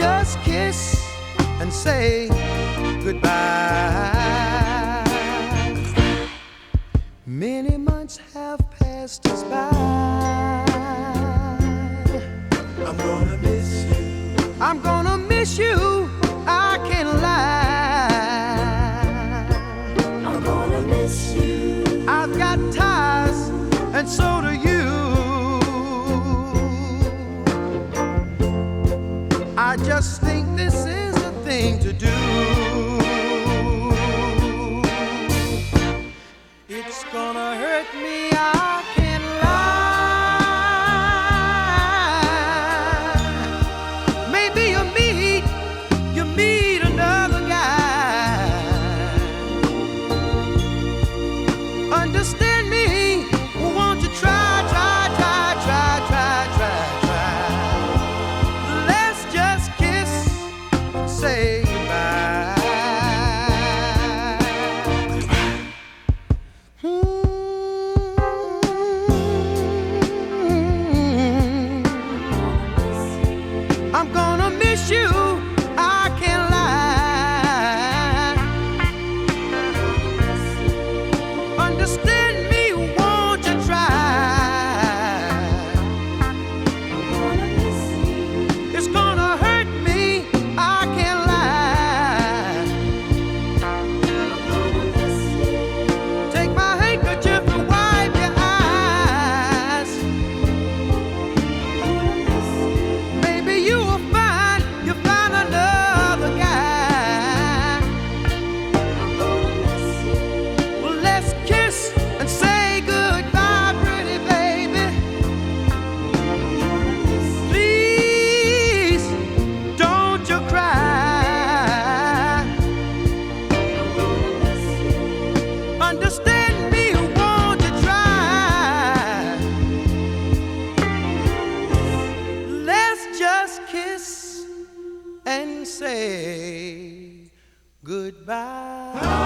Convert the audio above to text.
just kiss and say goodbye. Many months have passed us by. I'm gonna miss you. I'm gonna miss you. I can't lie. I'm gonna miss you. I've got ties, and so do you. I just think I'm gonna goodbye.